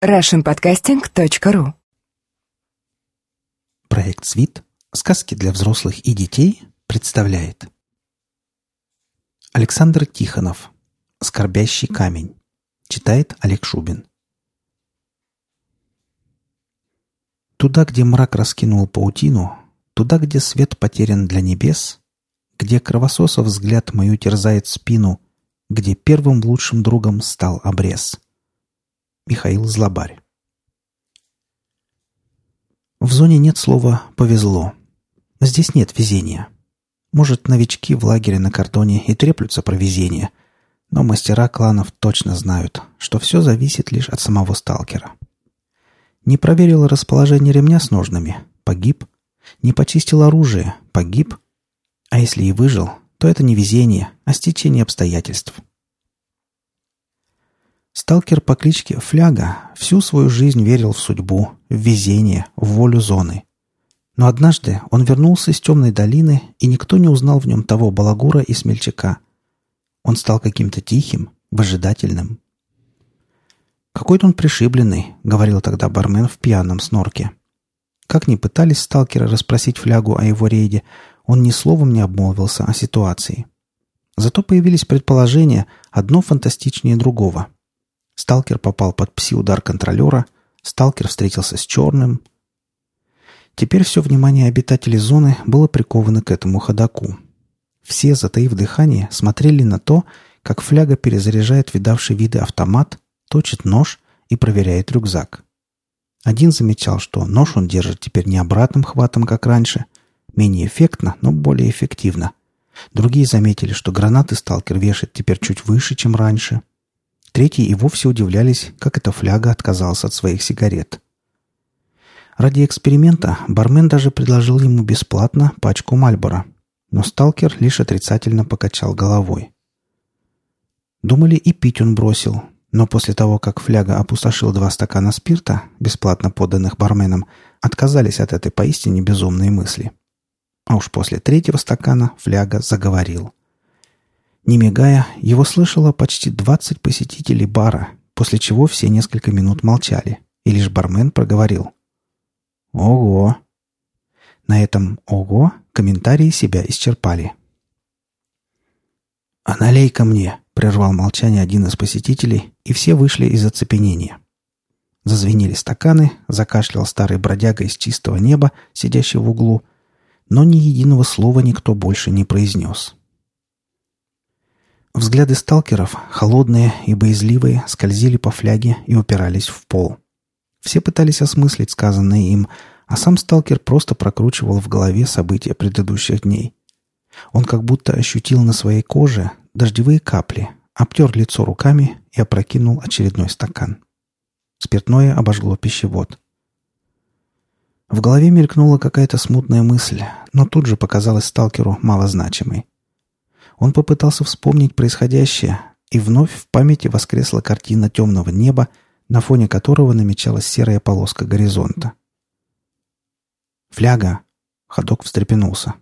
russianpodcasting.ru Проект «Свит. Сказки для взрослых и детей» представляет Александр Тихонов. «Скорбящий камень» Читает Олег Шубин. Туда, где мрак раскинул паутину, Туда, где свет потерян для небес, Где кровососов взгляд мою терзает спину, Где первым лучшим другом стал обрез — Михаил Злобарь. В зоне нет слова «повезло». Здесь нет везения. Может, новички в лагере на кордоне и треплются про везение, но мастера кланов точно знают, что все зависит лишь от самого сталкера. Не проверил расположение ремня с ножными – погиб. Не почистил оружие – погиб. А если и выжил, то это не везение, а стечение обстоятельств – Сталкер по кличке Фляга всю свою жизнь верил в судьбу, в везение, в волю зоны. Но однажды он вернулся из темной долины, и никто не узнал в нем того балагура и смельчака. Он стал каким-то тихим, выжидательным. «Какой-то он пришибленный», — говорил тогда бармен в пьяном снорке. Как ни пытались сталкеры расспросить Флягу о его рейде, он ни словом не обмолвился о ситуации. Зато появились предположения, одно фантастичнее другого — Сталкер попал под пси-удар контролера, сталкер встретился с черным. Теперь все внимание обитателей зоны было приковано к этому ходаку. Все, затаив дыхание, смотрели на то, как фляга перезаряжает видавший виды автомат, точит нож и проверяет рюкзак. Один замечал, что нож он держит теперь не обратным хватом, как раньше, менее эффектно, но более эффективно. Другие заметили, что гранаты сталкер вешает теперь чуть выше, чем раньше. Третьи и вовсе удивлялись, как эта фляга отказался от своих сигарет. Ради эксперимента бармен даже предложил ему бесплатно пачку Мальбора, но сталкер лишь отрицательно покачал головой. Думали, и пить он бросил, но после того, как фляга опустошил два стакана спирта, бесплатно поданных барменом, отказались от этой поистине безумной мысли. А уж после третьего стакана фляга заговорил. Не мигая, его слышало почти двадцать посетителей бара, после чего все несколько минут молчали, и лишь бармен проговорил. «Ого!» На этом «ого» комментарии себя исчерпали. «А налей-ка мне!» — прервал молчание один из посетителей, и все вышли из оцепенения. Зазвенели стаканы, закашлял старый бродяга из чистого неба, сидящий в углу, но ни единого слова никто больше не произнес. Взгляды сталкеров, холодные и боязливые, скользили по фляге и упирались в пол. Все пытались осмыслить сказанное им, а сам сталкер просто прокручивал в голове события предыдущих дней. Он как будто ощутил на своей коже дождевые капли, обтер лицо руками и опрокинул очередной стакан. Спиртное обожгло пищевод. В голове мелькнула какая-то смутная мысль, но тут же показалась сталкеру малозначимой. Он попытался вспомнить происходящее, и вновь в памяти воскресла картина темного неба, на фоне которого намечалась серая полоска горизонта. «Фляга!» — ходок встрепенулся.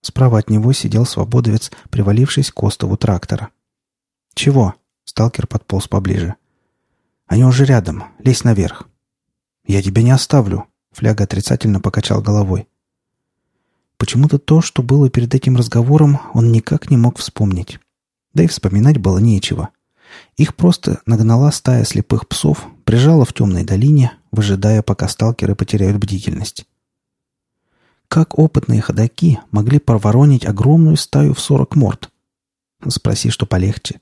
Справа от него сидел свободовец, привалившись к остову трактора. «Чего?» — сталкер подполз поближе. «Они уже рядом. Лезь наверх». «Я тебя не оставлю», — фляга отрицательно покачал головой. Почему-то то, что было перед этим разговором, он никак не мог вспомнить. Да и вспоминать было нечего. Их просто нагнала стая слепых псов, прижала в темной долине, выжидая, пока сталкеры потеряют бдительность. Как опытные ходаки могли проворонить огромную стаю в сорок морд? Спроси, что полегче.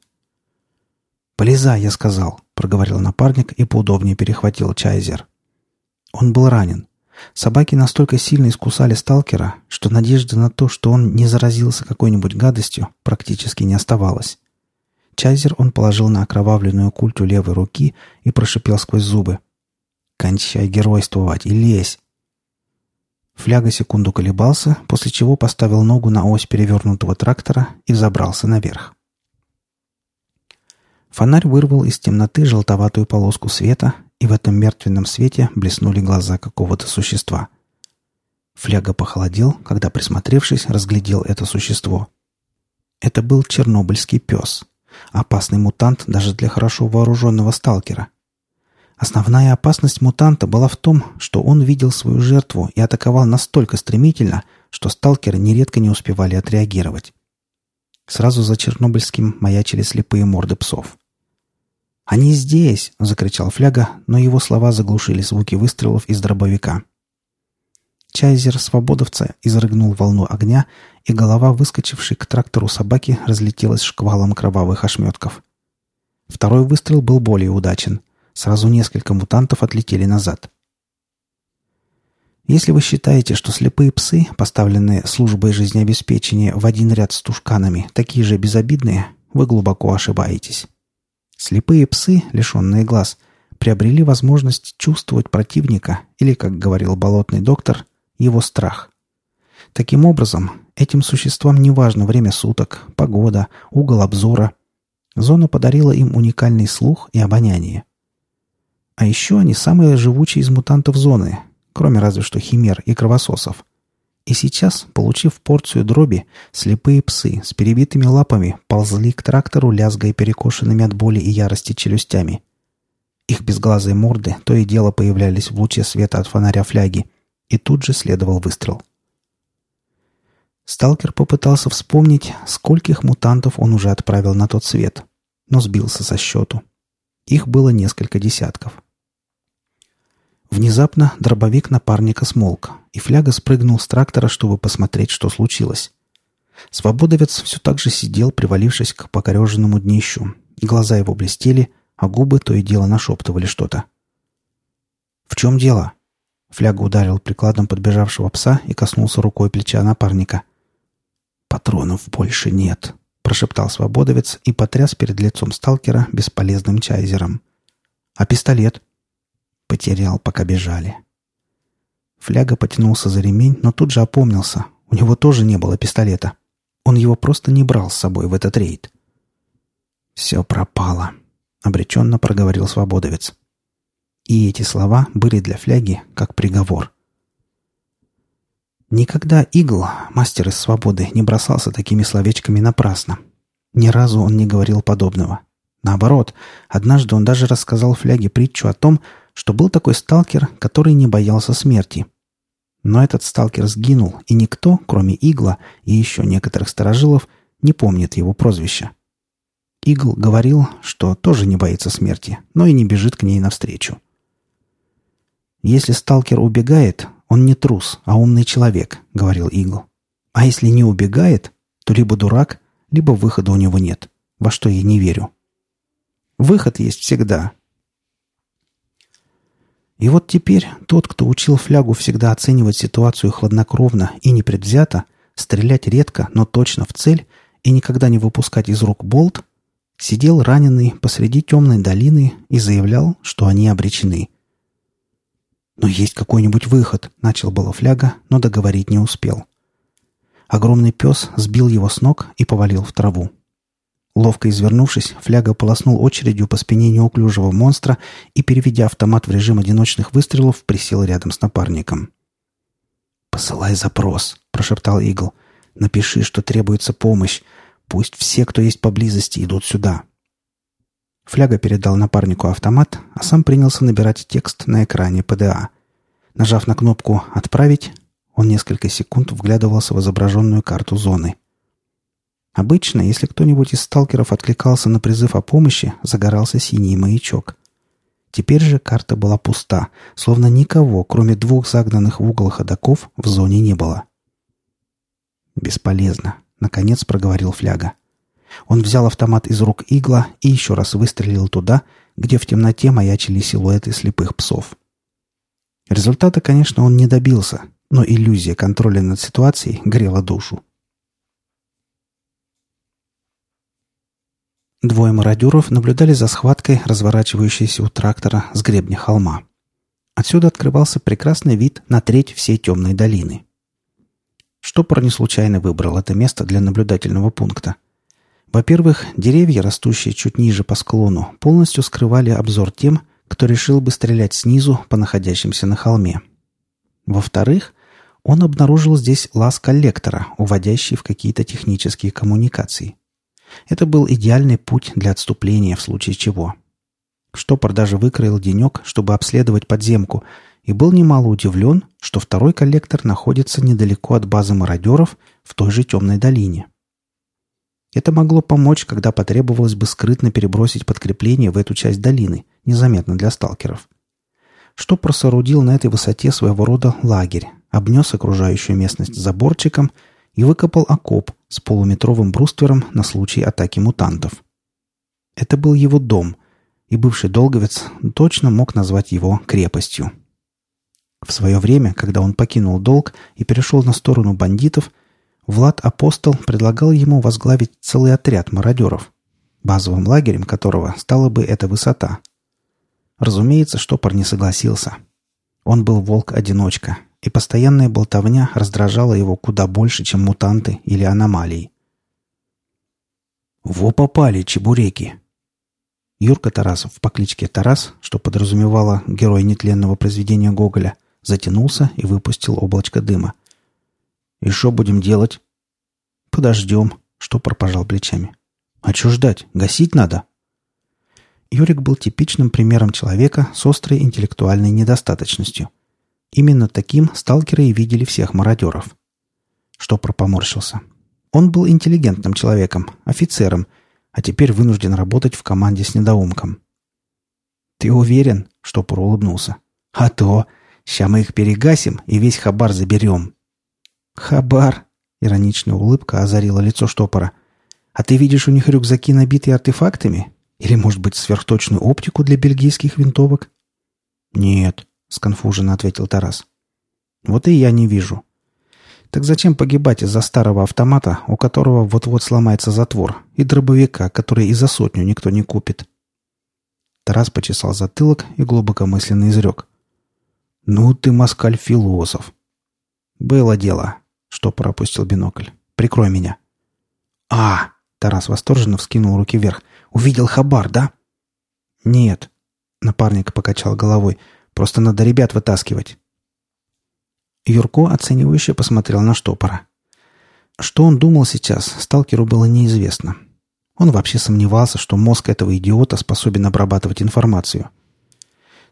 «Полезай», — я сказал, — проговорил напарник и поудобнее перехватил чайзер. Он был ранен. Собаки настолько сильно искусали сталкера, что надежды на то, что он не заразился какой-нибудь гадостью, практически не оставалось. Чайзер он положил на окровавленную культю левой руки и прошипел сквозь зубы. «Кончай геройствовать и лезь!» Фляга секунду колебался, после чего поставил ногу на ось перевернутого трактора и забрался наверх. Фонарь вырвал из темноты желтоватую полоску света, и в этом мертвенном свете блеснули глаза какого-то существа. Фляга похолодел, когда, присмотревшись, разглядел это существо. Это был чернобыльский пес. Опасный мутант даже для хорошо вооруженного сталкера. Основная опасность мутанта была в том, что он видел свою жертву и атаковал настолько стремительно, что сталкеры нередко не успевали отреагировать. Сразу за Чернобыльским маячили слепые морды псов. «Они здесь!» — закричал Фляга, но его слова заглушили звуки выстрелов из дробовика. Чайзер свободовца изрыгнул волну огня, и голова, выскочившей к трактору собаки, разлетелась шквалом кровавых ошметков. Второй выстрел был более удачен. Сразу несколько мутантов отлетели назад. Если вы считаете, что слепые псы, поставленные службой жизнеобеспечения в один ряд с тушканами, такие же безобидные, вы глубоко ошибаетесь. Слепые псы, лишенные глаз, приобрели возможность чувствовать противника или, как говорил болотный доктор, его страх. Таким образом, этим существам не важно время суток, погода, угол обзора. Зона подарила им уникальный слух и обоняние. А еще они самые живучие из мутантов зоны, кроме разве что химер и кровососов – и сейчас, получив порцию дроби, слепые псы с перебитыми лапами ползли к трактору, лязгая перекошенными от боли и ярости челюстями. Их безглазые морды то и дело появлялись в луче света от фонаря фляги, и тут же следовал выстрел. Сталкер попытался вспомнить, скольких мутантов он уже отправил на тот свет, но сбился со счету. Их было несколько десятков. Внезапно дробовик напарника смолк, и фляга спрыгнул с трактора, чтобы посмотреть, что случилось. Свободовец все так же сидел, привалившись к покореженному днищу. Глаза его блестели, а губы то и дело нашептывали что-то. «В чем дело?» Фляга ударил прикладом подбежавшего пса и коснулся рукой плеча напарника. «Патронов больше нет», — прошептал свободовец и потряс перед лицом сталкера бесполезным чайзером. «А пистолет?» Потерял, пока бежали. Фляга потянулся за ремень, но тут же опомнился. У него тоже не было пистолета. Он его просто не брал с собой в этот рейд. «Все пропало», — обреченно проговорил свободовец. И эти слова были для фляги как приговор. Никогда Игл, мастер из свободы, не бросался такими словечками напрасно. Ни разу он не говорил подобного. Наоборот, однажды он даже рассказал фляге притчу о том, что был такой сталкер, который не боялся смерти. Но этот сталкер сгинул, и никто, кроме Игла и еще некоторых старожилов, не помнит его прозвища. Игл говорил, что тоже не боится смерти, но и не бежит к ней навстречу. «Если сталкер убегает, он не трус, а умный человек», — говорил Игл. «А если не убегает, то либо дурак, либо выхода у него нет, во что я не верю». Выход есть всегда, и вот теперь тот, кто учил флягу всегда оценивать ситуацию хладнокровно и непредвзято, стрелять редко, но точно в цель и никогда не выпускать из рук болт, сидел раненый посреди темной долины и заявлял, что они обречены. «Но есть какой-нибудь выход», — начал было фляга, но договорить не успел. Огромный пес сбил его с ног и повалил в траву. Ловко извернувшись, фляга полоснул очередью по спине неуклюжего монстра и, переведя автомат в режим одиночных выстрелов, присел рядом с напарником. «Посылай запрос», — прошептал Игл. «Напиши, что требуется помощь. Пусть все, кто есть поблизости, идут сюда». Фляга передал напарнику автомат, а сам принялся набирать текст на экране ПДА. Нажав на кнопку «Отправить», он несколько секунд вглядывался в изображенную карту зоны — Обычно, если кто-нибудь из сталкеров откликался на призыв о помощи, загорался синий маячок. Теперь же карта была пуста, словно никого, кроме двух загнанных в угол ходоков, в зоне не было. «Бесполезно», — наконец проговорил Фляга. Он взял автомат из рук игла и еще раз выстрелил туда, где в темноте маячили силуэты слепых псов. Результата, конечно, он не добился, но иллюзия контроля над ситуацией грела душу. Двое мародеров наблюдали за схваткой, разворачивающейся у трактора с гребня холма. Отсюда открывался прекрасный вид на треть всей темной долины. Штопор не случайно выбрал это место для наблюдательного пункта. Во-первых, деревья, растущие чуть ниже по склону, полностью скрывали обзор тем, кто решил бы стрелять снизу по находящимся на холме. Во-вторых, он обнаружил здесь лаз коллектора, уводящий в какие-то технические коммуникации. Это был идеальный путь для отступления в случае чего. Штопор даже выкроил денек, чтобы обследовать подземку, и был немало удивлен, что второй коллектор находится недалеко от базы мародеров в той же темной долине. Это могло помочь, когда потребовалось бы скрытно перебросить подкрепление в эту часть долины, незаметно для сталкеров. Штопор соорудил на этой высоте своего рода лагерь, обнес окружающую местность заборчиком и выкопал окоп с полуметровым бруствером на случай атаки мутантов. Это был его дом, и бывший долговец точно мог назвать его крепостью. В свое время, когда он покинул долг и перешел на сторону бандитов, Влад Апостол предлагал ему возглавить целый отряд мародеров, базовым лагерем которого стала бы эта высота. Разумеется, штопор не согласился. Он был волк-одиночка, и постоянная болтовня раздражала его куда больше, чем мутанты или аномалии. «Во попали, чебуреки!» Юрка Тарасов по кличке Тарас, что подразумевало герой нетленного произведения Гоголя, затянулся и выпустил облачко дыма – «И что будем делать?» «Подождем», — штопор пожал плечами. «А что ждать? Гасить надо?» Юрик был типичным примером человека с острой интеллектуальной недостаточностью. Именно таким сталкеры и видели всех мародеров. Штопор поморщился. Он был интеллигентным человеком, офицером, а теперь вынужден работать в команде с недоумком. «Ты уверен?» — Штопор улыбнулся. «А то! Ща мы их перегасим и весь хабар заберем!» «Хабар!» — ироничная улыбка озарила лицо штопора. «А ты видишь у них рюкзаки, набитые артефактами? Или, может быть, сверхточную оптику для бельгийских винтовок?» «Нет», — сконфуженно ответил Тарас. «Вот и я не вижу. Так зачем погибать из-за старого автомата, у которого вот-вот сломается затвор, и дробовика, который и за сотню никто не купит?» Тарас почесал затылок и глубокомысленно изрек. «Ну ты, москаль-философ!» «Было дело. Что пропустил бинокль. «Прикрой меня». «А!» — Тарас восторженно вскинул руки вверх. «Увидел хабар, да?» «Нет», — напарник покачал головой. «Просто надо ребят вытаскивать». Юрко оценивающе посмотрел на штопора. Что он думал сейчас, сталкеру было неизвестно. Он вообще сомневался, что мозг этого идиота способен обрабатывать информацию.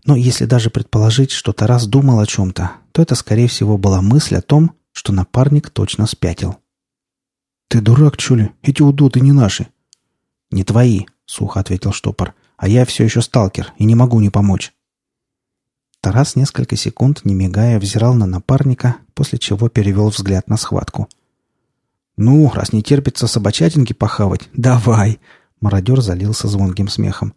Но если даже предположить, что Тарас думал о чем-то, то это, скорее всего, была мысль о том, что напарник точно спятил. «Ты дурак, что ли? Эти удоты не наши». «Не твои», — сухо ответил штопор. «А я все еще сталкер и не могу не помочь». Тарас несколько секунд, не мигая, взирал на напарника, после чего перевел взгляд на схватку. «Ну, раз не терпится собачатинки похавать, давай!» Мародер залился звонким смехом.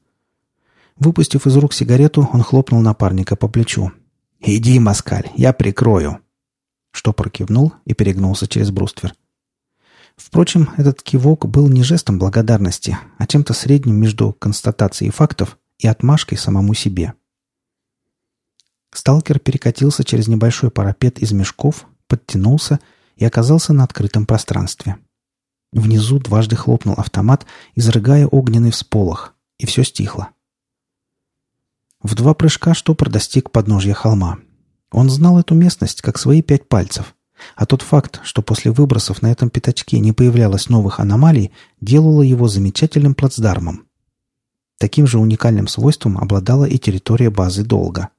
Выпустив из рук сигарету, он хлопнул напарника по плечу. «Иди, москаль, я прикрою!» Штопор кивнул и перегнулся через бруствер. Впрочем, этот кивок был не жестом благодарности, а чем-то средним между констатацией фактов и отмашкой самому себе. Сталкер перекатился через небольшой парапет из мешков, подтянулся и оказался на открытом пространстве. Внизу дважды хлопнул автомат, изрыгая огненный всполох, и все стихло. В два прыжка штопор достиг подножья холма. Он знал эту местность как свои пять пальцев. А тот факт, что после выбросов на этом пятачке не появлялось новых аномалий, делало его замечательным плацдармом. Таким же уникальным свойством обладала и территория базы Долга.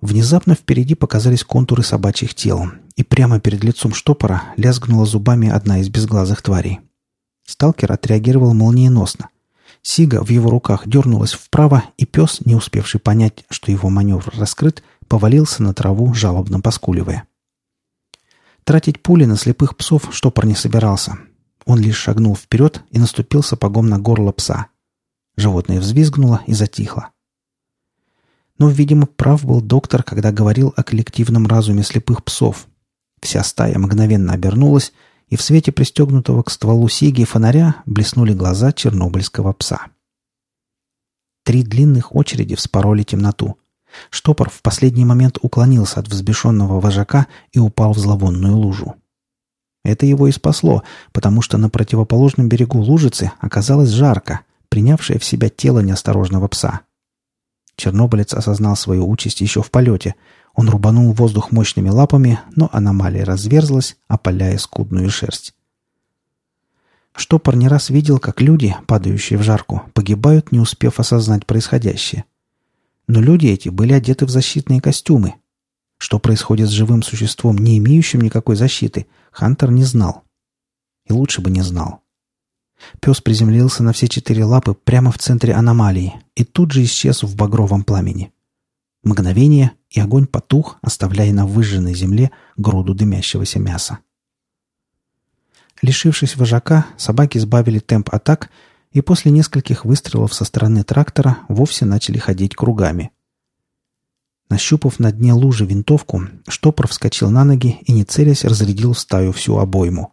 Внезапно впереди показались контуры собачьих тел, и прямо перед лицом штопора лязгнула зубами одна из безглазых тварей. Сталкер отреагировал молниеносно – Сига в его руках дернулась вправо, и пес, не успевший понять, что его маневр раскрыт, повалился на траву, жалобно поскуливая. Тратить пули на слепых псов штопор не собирался. Он лишь шагнул вперед и наступил сапогом на горло пса. Животное взвизгнуло и затихло. Но, видимо, прав был доктор, когда говорил о коллективном разуме слепых псов. Вся стая мгновенно обернулась, и в свете пристегнутого к стволу сиги фонаря блеснули глаза чернобыльского пса. Три длинных очереди вспороли темноту. Штопор в последний момент уклонился от взбешенного вожака и упал в зловонную лужу. Это его и спасло, потому что на противоположном берегу лужицы оказалось жарко, принявшее в себя тело неосторожного пса. Чернобылец осознал свою участь еще в полете — он рубанул воздух мощными лапами, но аномалия разверзлась, опаляя скудную шерсть. Штопор не раз видел, как люди, падающие в жарку, погибают, не успев осознать происходящее. Но люди эти были одеты в защитные костюмы. Что происходит с живым существом, не имеющим никакой защиты, Хантер не знал. И лучше бы не знал. Пес приземлился на все четыре лапы прямо в центре аномалии и тут же исчез в багровом пламени. Мгновение, и огонь потух, оставляя на выжженной земле груду дымящегося мяса. Лишившись вожака, собаки сбавили темп атак и после нескольких выстрелов со стороны трактора вовсе начали ходить кругами. Нащупав на дне лужи винтовку, штопор вскочил на ноги и, не целясь, разрядил в стаю всю обойму.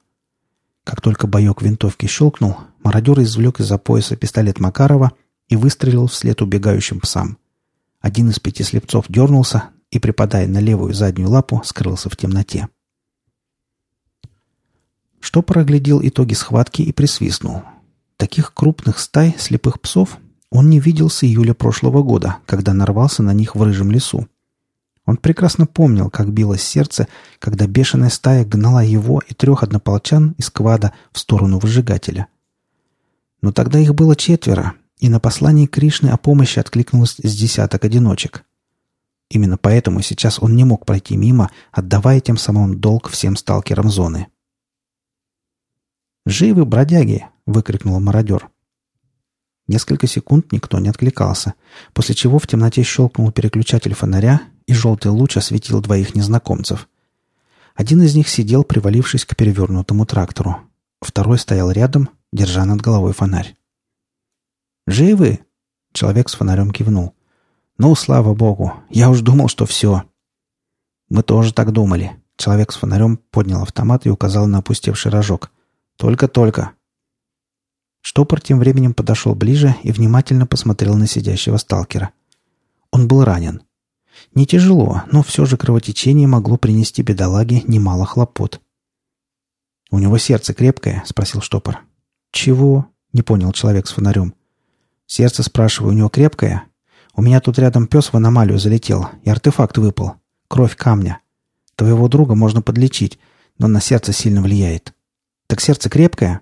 Как только боек винтовки щелкнул, мародер извлек из-за пояса пистолет Макарова и выстрелил вслед убегающим псам. Один из пяти слепцов дернулся и, припадая на левую заднюю лапу, скрылся в темноте. Что проглядел итоги схватки и присвистнул. Таких крупных стай слепых псов он не видел с июля прошлого года, когда нарвался на них в рыжем лесу. Он прекрасно помнил, как билось сердце, когда бешеная стая гнала его и трех однополчан из квада в сторону выжигателя. Но тогда их было четверо, и на послание Кришны о помощи откликнулось с десяток одиночек. Именно поэтому сейчас он не мог пройти мимо, отдавая тем самым долг всем сталкерам зоны. «Живы, бродяги!» — выкрикнул мародер. Несколько секунд никто не откликался, после чего в темноте щелкнул переключатель фонаря, и желтый луч осветил двоих незнакомцев. Один из них сидел, привалившись к перевернутому трактору. Второй стоял рядом, держа над головой фонарь. «Живы?» — человек с фонарем кивнул. «Ну, слава богу, я уж думал, что все». «Мы тоже так думали». Человек с фонарем поднял автомат и указал на опустевший рожок. «Только-только». Штопор тем временем подошел ближе и внимательно посмотрел на сидящего сталкера. Он был ранен. Не тяжело, но все же кровотечение могло принести бедолаге немало хлопот. «У него сердце крепкое?» — спросил штопор. «Чего?» — не понял человек с фонарем. «Сердце, спрашиваю, у него крепкое? У меня тут рядом пес в аномалию залетел, и артефакт выпал. Кровь камня. Твоего друга можно подлечить, но на сердце сильно влияет. Так сердце крепкое?»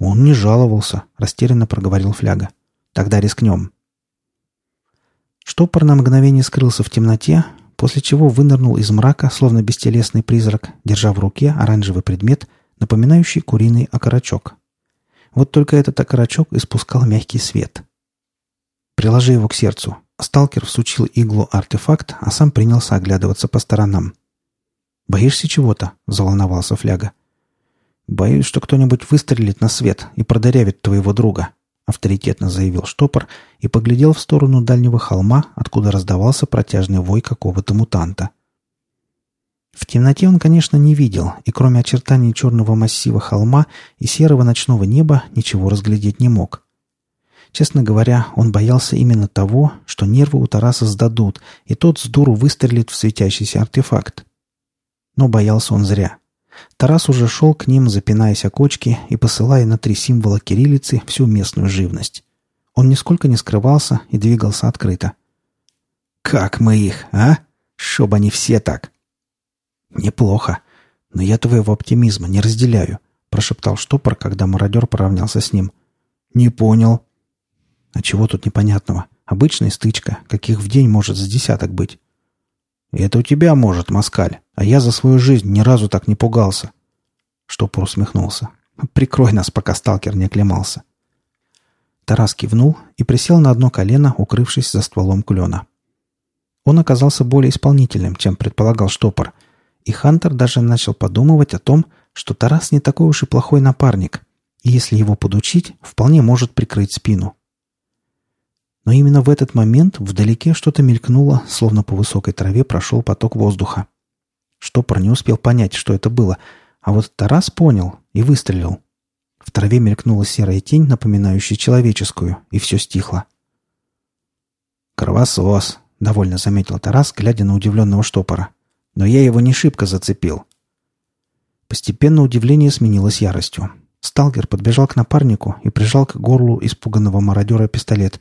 «Он не жаловался», — растерянно проговорил Фляга. «Тогда рискнем». Штопор на мгновение скрылся в темноте, после чего вынырнул из мрака, словно бестелесный призрак, держа в руке оранжевый предмет, напоминающий куриный окорочок. Вот только этот окорочок испускал мягкий свет. «Приложи его к сердцу». Сталкер всучил иглу артефакт, а сам принялся оглядываться по сторонам. «Боишься чего-то?» — заволновался Фляга. «Боюсь, что кто-нибудь выстрелит на свет и продырявит твоего друга», авторитетно заявил штопор и поглядел в сторону дальнего холма, откуда раздавался протяжный вой какого-то мутанта. В темноте он, конечно, не видел, и кроме очертаний черного массива холма и серого ночного неба ничего разглядеть не мог. Честно говоря, он боялся именно того, что нервы у Тараса сдадут, и тот с дуру выстрелит в светящийся артефакт. Но боялся он зря. Тарас уже шел к ним, запинаясь о кочки и посылая на три символа кириллицы всю местную живность. Он нисколько не скрывался и двигался открыто. «Как мы их, а? Чтоб они все так!» «Неплохо. Но я твоего оптимизма не разделяю», — прошептал штопор, когда мародер поравнялся с ним. «Не понял». «А чего тут непонятного? Обычная стычка, каких в день может с десяток быть». «Это у тебя может, москаль, а я за свою жизнь ни разу так не пугался». Штопор усмехнулся. «Прикрой нас, пока сталкер не оклемался». Тарас кивнул и присел на одно колено, укрывшись за стволом клена. Он оказался более исполнительным, чем предполагал штопор, и Хантер даже начал подумывать о том, что Тарас не такой уж и плохой напарник, и если его подучить, вполне может прикрыть спину. Но именно в этот момент вдалеке что-то мелькнуло, словно по высокой траве прошел поток воздуха. Штопор не успел понять, что это было, а вот Тарас понял и выстрелил. В траве мелькнула серая тень, напоминающая человеческую, и все стихло. «Кровосос», — довольно заметил Тарас, глядя на удивленного штопора. «Но я его не шибко зацепил». Постепенно удивление сменилось яростью. Сталкер подбежал к напарнику и прижал к горлу испуганного мародера пистолет.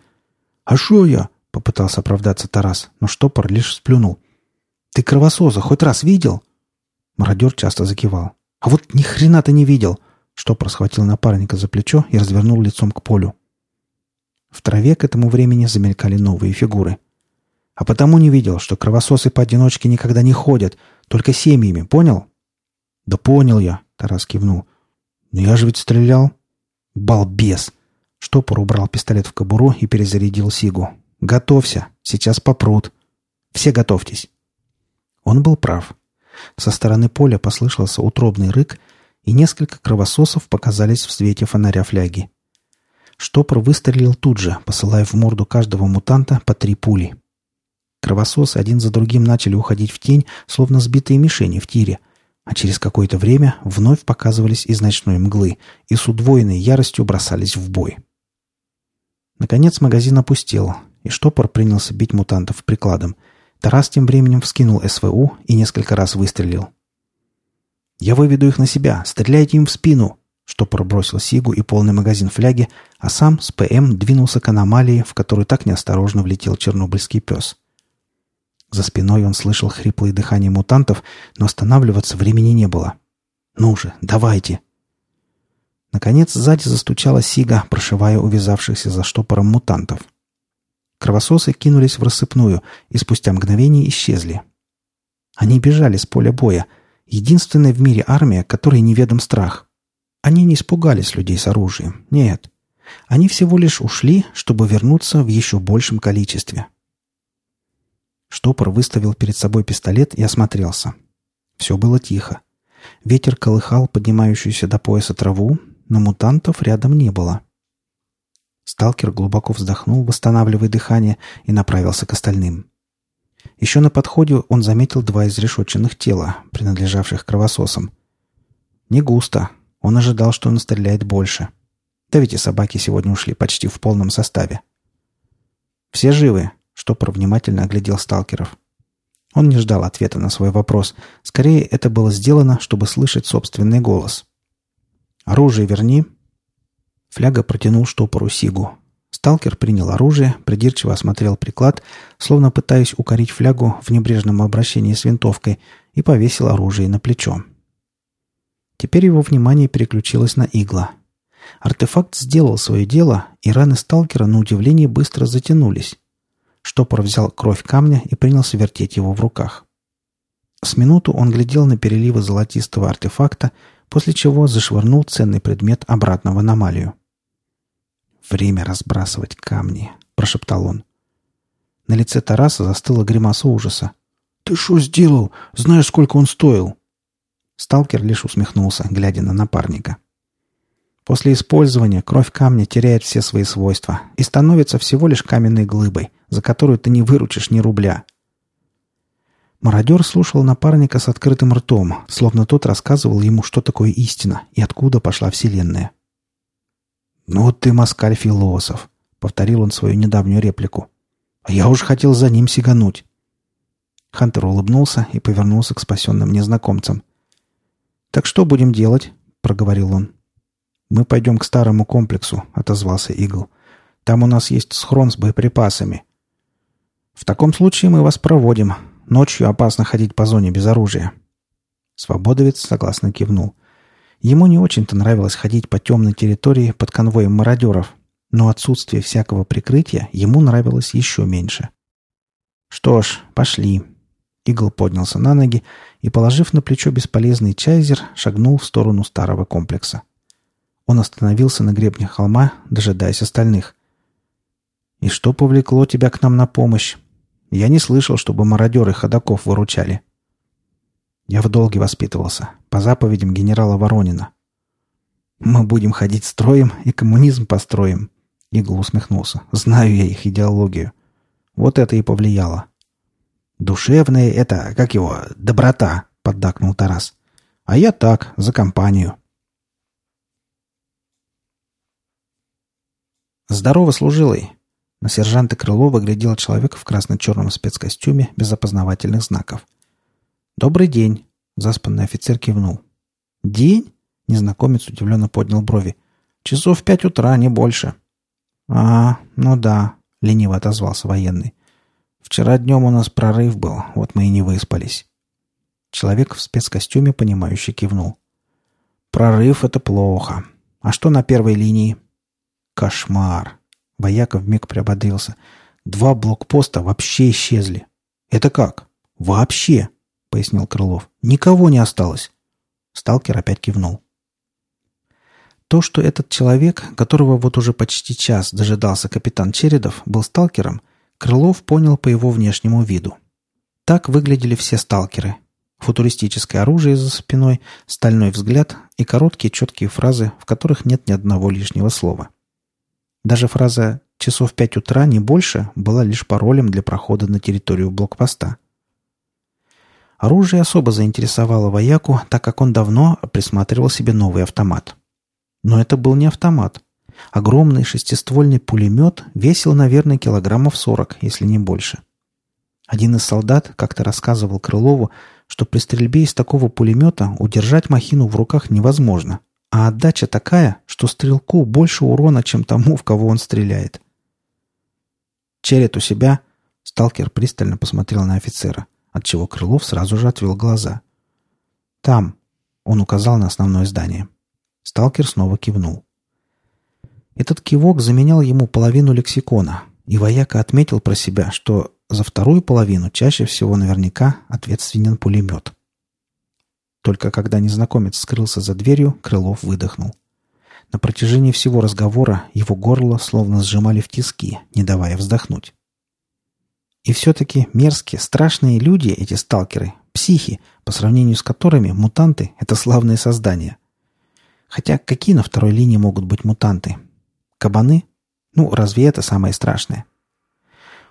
«А шо я?» — попытался оправдаться Тарас, но штопор лишь сплюнул. «Ты кровосоза хоть раз видел?» Мародер часто закивал. «А вот ни хрена ты не видел. Штопор схватил напарника за плечо и развернул лицом к полю. В траве к этому времени замелькали новые фигуры. А потому не видел, что кровососы поодиночке никогда не ходят, только семьями, понял? «Да понял я», — Тарас кивнул. «Но я же ведь стрелял». «Балбес!» Штопор убрал пистолет в кобуру и перезарядил Сигу. «Готовься, сейчас попрут. Все готовьтесь». Он был прав. Со стороны поля послышался утробный рык, и несколько кровососов показались в свете фонаря фляги. Штопор выстрелил тут же, посылая в морду каждого мутанта по три пули. Кровососы один за другим начали уходить в тень, словно сбитые мишени в тире, а через какое-то время вновь показывались из ночной мглы и с удвоенной яростью бросались в бой. Наконец магазин опустел, и штопор принялся бить мутантов прикладом — Тарас тем временем вскинул СВУ и несколько раз выстрелил. «Я выведу их на себя! Стреляйте им в спину!» Что пробросил Сигу и полный магазин фляги, а сам с ПМ двинулся к аномалии, в которую так неосторожно влетел чернобыльский пес. За спиной он слышал хриплые дыхания мутантов, но останавливаться времени не было. «Ну же, давайте!» Наконец сзади застучала Сига, прошивая увязавшихся за штопором мутантов. Кровососы кинулись в рассыпную и спустя мгновение исчезли. Они бежали с поля боя. Единственная в мире армия, которой неведом страх. Они не испугались людей с оружием. Нет. Они всего лишь ушли, чтобы вернуться в еще большем количестве. Штопор выставил перед собой пистолет и осмотрелся. Все было тихо. Ветер колыхал поднимающуюся до пояса траву, но мутантов рядом не было. Сталкер глубоко вздохнул, восстанавливая дыхание, и направился к остальным. Еще на подходе он заметил два изрешетченных тела, принадлежавших кровососам. Не густо. Он ожидал, что он стреляет больше. Да ведь и собаки сегодня ушли почти в полном составе. «Все живы?» — Штопор внимательно оглядел сталкеров. Он не ждал ответа на свой вопрос. Скорее, это было сделано, чтобы слышать собственный голос. «Оружие верни», Фляга протянул штопору Сигу. Сталкер принял оружие, придирчиво осмотрел приклад, словно пытаясь укорить флягу в небрежном обращении с винтовкой, и повесил оружие на плечо. Теперь его внимание переключилось на игла. Артефакт сделал свое дело, и раны сталкера на удивление быстро затянулись. Штопор взял кровь камня и принялся вертеть его в руках. С минуту он глядел на переливы золотистого артефакта, после чего зашвырнул ценный предмет обратно в аномалию. «Время разбрасывать камни», — прошептал он. На лице Тараса застыла гримаса ужаса. «Ты что сделал? Знаешь, сколько он стоил?» Сталкер лишь усмехнулся, глядя на напарника. После использования кровь камня теряет все свои свойства и становится всего лишь каменной глыбой, за которую ты не выручишь ни рубля. Мародер слушал напарника с открытым ртом, словно тот рассказывал ему, что такое истина и откуда пошла Вселенная. «Ну ты москаль-философ», — повторил он свою недавнюю реплику. «А я уж хотел за ним сигануть». Хантер улыбнулся и повернулся к спасенным незнакомцам. «Так что будем делать?» — проговорил он. «Мы пойдем к старому комплексу», — отозвался Игл. «Там у нас есть схрон с боеприпасами». «В таком случае мы вас проводим. Ночью опасно ходить по зоне без оружия». Свободовец согласно кивнул. Ему не очень-то нравилось ходить по темной территории под конвоем мародеров, но отсутствие всякого прикрытия ему нравилось еще меньше. «Что ж, пошли». Игл поднялся на ноги и, положив на плечо бесполезный чайзер, шагнул в сторону старого комплекса. Он остановился на гребне холма, дожидаясь остальных. «И что повлекло тебя к нам на помощь? Я не слышал, чтобы мародеры ходаков выручали». Я в долге воспитывался, по заповедям генерала Воронина. «Мы будем ходить строем и коммунизм построим», — Игл усмехнулся. «Знаю я их идеологию. Вот это и повлияло». «Душевная это, как его, доброта», — поддакнул Тарас. «А я так, за компанию». «Здорово, служилый!» На сержанта Крылова глядел человек в красно-черном спецкостюме без опознавательных знаков — «Добрый день!» — заспанный офицер кивнул. «День?» — незнакомец удивленно поднял брови. «Часов пять утра, не больше». «А, ну да», — лениво отозвался военный. «Вчера днем у нас прорыв был, вот мы и не выспались». Человек в спецкостюме, понимающе кивнул. Прорыв — это плохо. А что на первой линии? Кошмар. Вояков вмиг приободрился. Два блокпоста вообще исчезли. Это как? Вообще, пояснил Крылов. Никого не осталось. Сталкер опять кивнул. То, что этот человек, которого вот уже почти час дожидался капитан Чередов, был сталкером, Крылов понял по его внешнему виду. Так выглядели все сталкеры. Футуристическое оружие за спиной, стальной взгляд и короткие четкие фразы, в которых нет ни одного лишнего слова. Даже фраза «часов пять утра, не больше» была лишь паролем для прохода на территорию блокпоста. Оружие особо заинтересовало вояку, так как он давно присматривал себе новый автомат. Но это был не автомат. Огромный шестиствольный пулемет весил, наверное, килограммов сорок, если не больше. Один из солдат как-то рассказывал Крылову, что при стрельбе из такого пулемета удержать махину в руках невозможно, а отдача такая, что стрелку больше урона, чем тому, в кого он стреляет. «Черед у себя?» Сталкер пристально посмотрел на офицера, отчего Крылов сразу же отвел глаза. «Там», — он указал на основное здание. Сталкер снова кивнул. Этот кивок заменял ему половину лексикона, и вояка отметил про себя, что за вторую половину чаще всего наверняка ответственен пулемет. Только когда незнакомец скрылся за дверью, Крылов выдохнул. На протяжении всего разговора его горло словно сжимали в тиски, не давая вздохнуть. И все-таки мерзкие, страшные люди эти сталкеры, психи, по сравнению с которыми мутанты — это славные создания. Хотя какие на второй линии могут быть мутанты? Кабаны? Ну, разве это самое страшное?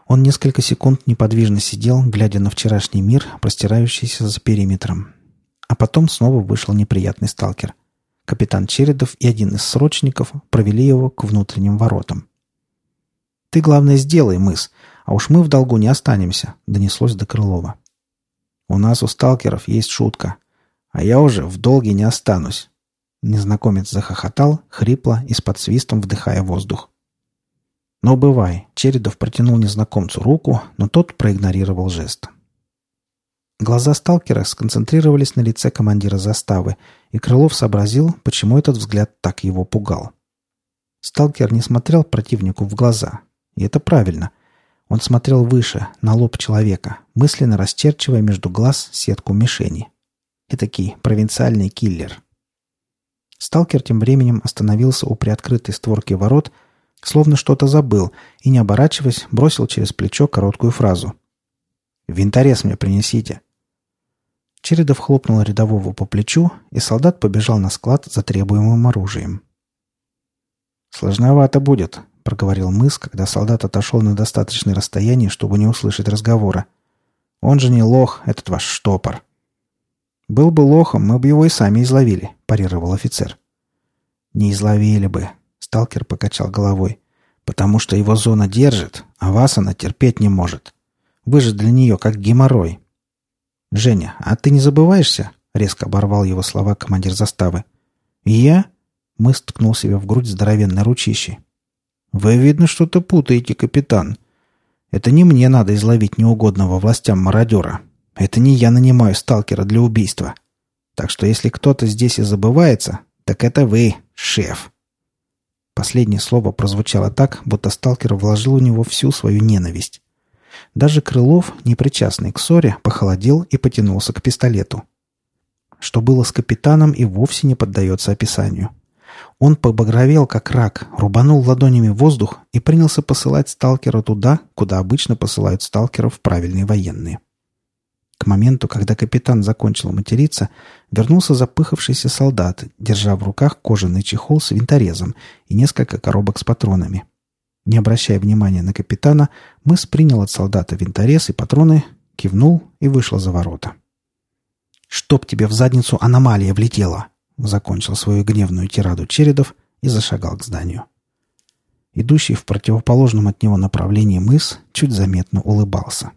Он несколько секунд неподвижно сидел, глядя на вчерашний мир, простирающийся за периметром. А потом снова вышел неприятный сталкер. Капитан Чередов и один из срочников провели его к внутренним воротам. «Ты, главное, сделай, мыс, а уж мы в долгу не останемся», — донеслось до Крылова. «У нас у сталкеров есть шутка, а я уже в долге не останусь». Незнакомец захохотал, хрипло и с подсвистом вдыхая воздух. «Но бывай», — Чередов протянул незнакомцу руку, но тот проигнорировал жест. Глаза сталкера сконцентрировались на лице командира заставы, и Крылов сообразил, почему этот взгляд так его пугал. Сталкер не смотрел противнику в глаза, и это правильно. Он смотрел выше, на лоб человека, мысленно расчерчивая между глаз сетку мишени. Этакий провинциальный киллер. Сталкер тем временем остановился у приоткрытой створки ворот — Словно что-то забыл и, не оборачиваясь, бросил через плечо короткую фразу. «Винторез мне принесите». Чередов хлопнул рядового по плечу, и солдат побежал на склад за требуемым оружием. «Сложновато будет», — проговорил мыс, когда солдат отошел на достаточное расстояние, чтобы не услышать разговора. «Он же не лох, этот ваш штопор». «Был бы лохом, мы бы его и сами изловили», — парировал офицер. «Не изловили бы», Сталкер покачал головой. «Потому что его зона держит, а вас она терпеть не может. Вы же для нее как геморрой». «Женя, а ты не забываешься?» — резко оборвал его слова командир заставы. «Я?» — мы ткнул себя в грудь здоровенной ручищей. «Вы, видно, что-то путаете, капитан. Это не мне надо изловить неугодного властям мародера. Это не я нанимаю сталкера для убийства. Так что если кто-то здесь и забывается, так это вы, шеф». Последнее слово прозвучало так, будто сталкер вложил у него всю свою ненависть. Даже Крылов, непричастный к ссоре, похолодел и потянулся к пистолету. Что было с капитаном и вовсе не поддается описанию. Он побагровел, как рак, рубанул ладонями воздух и принялся посылать сталкера туда, куда обычно посылают сталкеров правильные военные. К моменту, когда капитан закончил материться, вернулся запыхавшийся солдат, держа в руках кожаный чехол с винторезом и несколько коробок с патронами. Не обращая внимания на капитана, мыс принял от солдата винторез и патроны, кивнул и вышел за ворота. «Чтоб тебе в задницу аномалия влетела!» Закончил свою гневную тираду Чередов и зашагал к зданию. Идущий в противоположном от него направлении мыс чуть заметно улыбался.